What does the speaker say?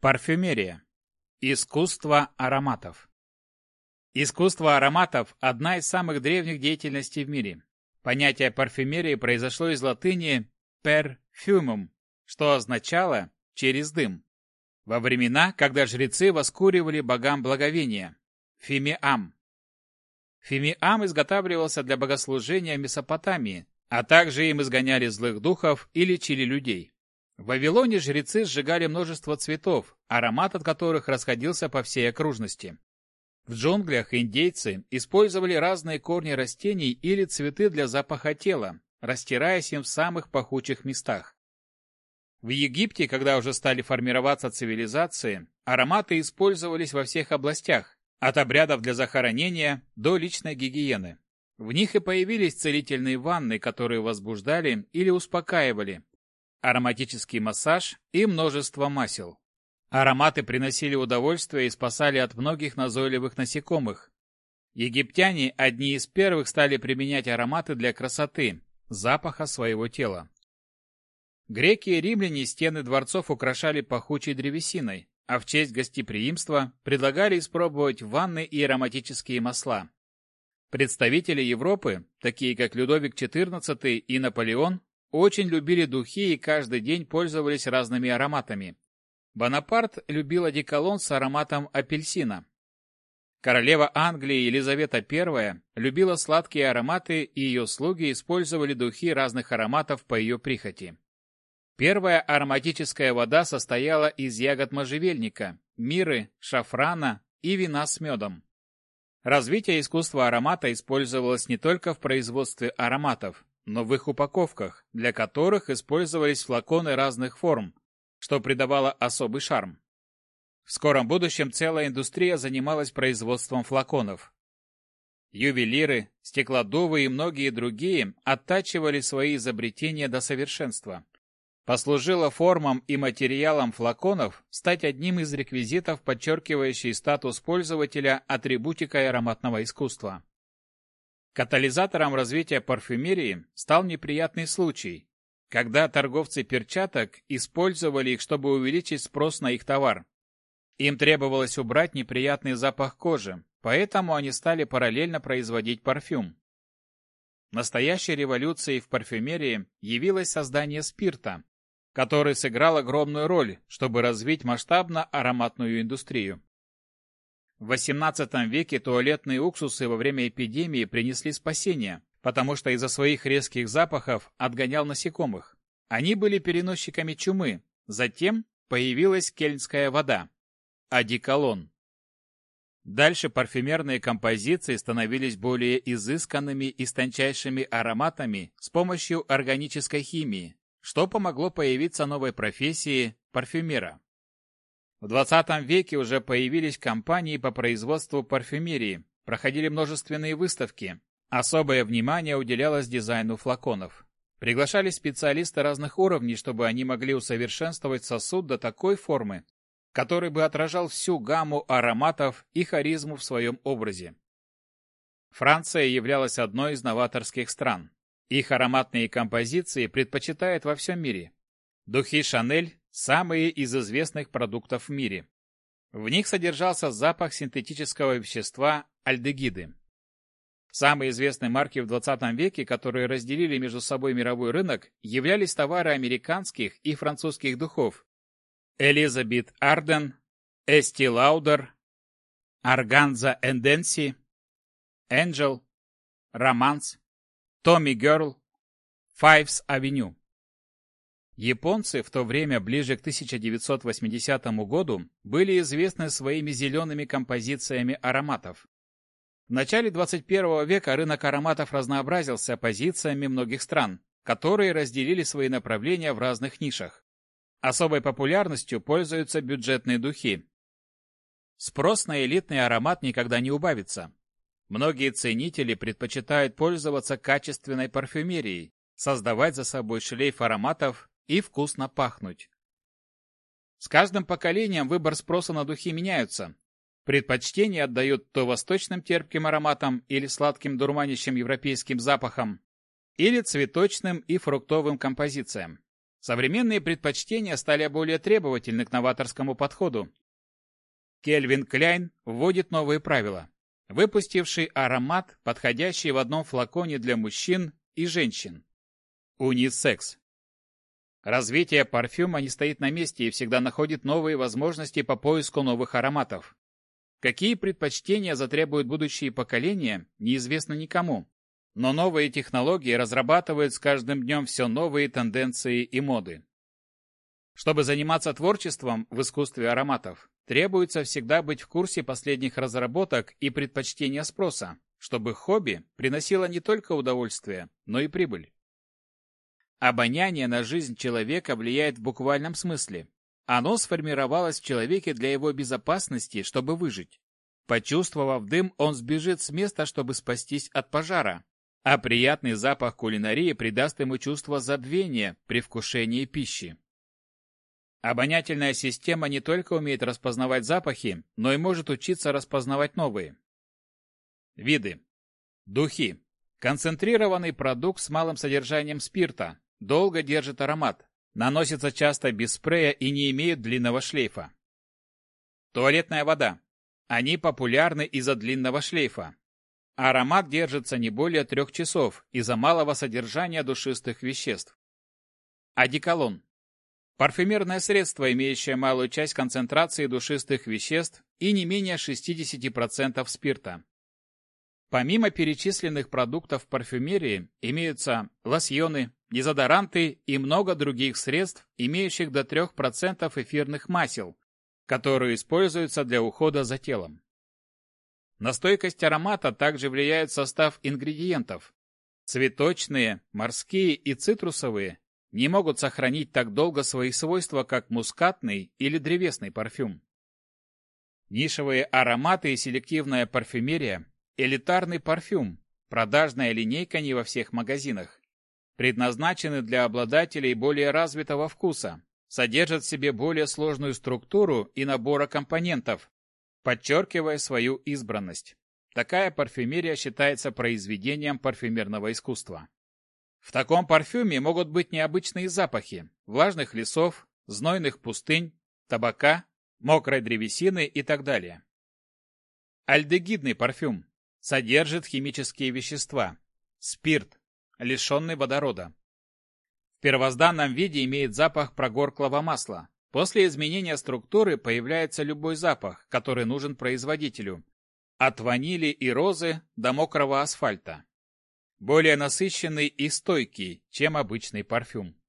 Парфюмерия. Искусство ароматов. Искусство ароматов – одна из самых древних деятельностей в мире. Понятие парфюмерии произошло из латыни «per fumum», что означало «через дым». Во времена, когда жрецы воскуривали богам благовения – фимиам. Фимиам изготавливался для богослужения Месопотамии, а также им изгоняли злых духов и лечили людей. В Вавилоне жрецы сжигали множество цветов, аромат от которых расходился по всей окружности. В джунглях индейцы использовали разные корни растений или цветы для запаха тела, растираясь им в самых пахучих местах. В Египте, когда уже стали формироваться цивилизации, ароматы использовались во всех областях, от обрядов для захоронения до личной гигиены. В них и появились целительные ванны, которые возбуждали или успокаивали, ароматический массаж и множество масел. Ароматы приносили удовольствие и спасали от многих назойливых насекомых. Египтяне одни из первых стали применять ароматы для красоты, запаха своего тела. Греки и римляне стены дворцов украшали пахучей древесиной, а в честь гостеприимства предлагали испробовать ванны и ароматические масла. Представители Европы, такие как Людовик XIV и Наполеон, очень любили духи и каждый день пользовались разными ароматами. Бонапарт любил одеколон с ароматом апельсина. Королева Англии Елизавета I любила сладкие ароматы, и ее слуги использовали духи разных ароматов по ее прихоти. Первая ароматическая вода состояла из ягод можжевельника, миры, шафрана и вина с медом. Развитие искусства аромата использовалось не только в производстве ароматов, но в их упаковках, для которых использовались флаконы разных форм, что придавало особый шарм. В скором будущем целая индустрия занималась производством флаконов. Ювелиры, стеклодувы и многие другие оттачивали свои изобретения до совершенства. Послужило формам и материалам флаконов стать одним из реквизитов, подчеркивающий статус пользователя атрибутикой ароматного искусства. Катализатором развития парфюмерии стал неприятный случай, когда торговцы перчаток использовали их, чтобы увеличить спрос на их товар. Им требовалось убрать неприятный запах кожи, поэтому они стали параллельно производить парфюм. Настоящей революцией в парфюмерии явилось создание спирта, который сыграл огромную роль, чтобы развить масштабно ароматную индустрию. В XVIII веке туалетные уксусы во время эпидемии принесли спасение, потому что из-за своих резких запахов отгонял насекомых. Они были переносчиками чумы. Затем появилась кельнская вода – одеколон. Дальше парфюмерные композиции становились более изысканными и с тончайшими ароматами с помощью органической химии, что помогло появиться новой профессии – парфюмера. В 20 веке уже появились компании по производству парфюмерии, проходили множественные выставки. Особое внимание уделялось дизайну флаконов. Приглашались специалисты разных уровней, чтобы они могли усовершенствовать сосуд до такой формы, который бы отражал всю гамму ароматов и харизму в своем образе. Франция являлась одной из новаторских стран. Их ароматные композиции предпочитают во всем мире. Духи Шанель самые из известных продуктов в мире. В них содержался запах синтетического вещества альдегиды. Самые известные марки в 20 веке, которые разделили между собой мировой рынок, являлись товары американских и французских духов. Elizabeth Arden, Estée Lauder, Organza Indecence, Angel, Romance, Tommy Girl, Fifth Avenue. Японцы в то время, ближе к 1980 году, были известны своими зелеными композициями ароматов. В начале 21 века рынок ароматов разнообразился позициями многих стран, которые разделили свои направления в разных нишах. Особой популярностью пользуются бюджетные духи. Спрос на элитный аромат никогда не убавится. Многие ценители предпочитают пользоваться качественной парфюмерией, создавать за собой шлейф ароматов и вкусно пахнуть. С каждым поколением выбор спроса на духи меняются. Предпочтение отдают то восточным терпким ароматам или сладким дурманящим европейским запахам, или цветочным и фруктовым композициям. Современные предпочтения стали более требовательны к новаторскому подходу. Кельвин Кляйн вводит новые правила, выпустивший аромат, подходящий в одном флаконе для мужчин и женщин. Унисекс. Развитие парфюма не стоит на месте и всегда находит новые возможности по поиску новых ароматов. Какие предпочтения затребуют будущие поколения, неизвестно никому. Но новые технологии разрабатывают с каждым днем все новые тенденции и моды. Чтобы заниматься творчеством в искусстве ароматов, требуется всегда быть в курсе последних разработок и предпочтения спроса, чтобы хобби приносило не только удовольствие, но и прибыль. Обоняние на жизнь человека влияет в буквальном смысле. Оно сформировалось в человеке для его безопасности, чтобы выжить. Почувствовав дым, он сбежит с места, чтобы спастись от пожара. А приятный запах кулинарии придаст ему чувство забвения при вкушении пищи. Обонятельная система не только умеет распознавать запахи, но и может учиться распознавать новые. Виды. Духи. Концентрированный продукт с малым содержанием спирта. Долго держит аромат. Наносится часто без спрея и не имеют длинного шлейфа. Туалетная вода. Они популярны из-за длинного шлейфа. Аромат держится не более трех часов из-за малого содержания душистых веществ. Одеколон. Парфюмерное средство, имеющее малую часть концентрации душистых веществ и не менее 60% спирта. Помимо перечисленных продуктов парфюмерии имеются лосьоны, дезодоранты и много других средств, имеющих до 3% эфирных масел, которые используются для ухода за телом. На стойкость аромата также влияет состав ингредиентов. Цветочные, морские и цитрусовые не могут сохранить так долго свои свойства, как мускатный или древесный парфюм. Нишевые ароматы и селективная парфюмерия Элитарный парфюм, продажная линейка не во всех магазинах. Предназначены для обладателей более развитого вкуса, содержат в себе более сложную структуру и набора компонентов, подчеркивая свою избранность. Такая парфюмерия считается произведением парфюмерного искусства. В таком парфюме могут быть необычные запахи влажных лесов, знойных пустынь, табака, мокрой древесины и так далее. Альдегидный парфюм Содержит химические вещества. Спирт, лишенный водорода. В первозданном виде имеет запах прогорклого масла. После изменения структуры появляется любой запах, который нужен производителю. От ванили и розы до мокрого асфальта. Более насыщенный и стойкий, чем обычный парфюм.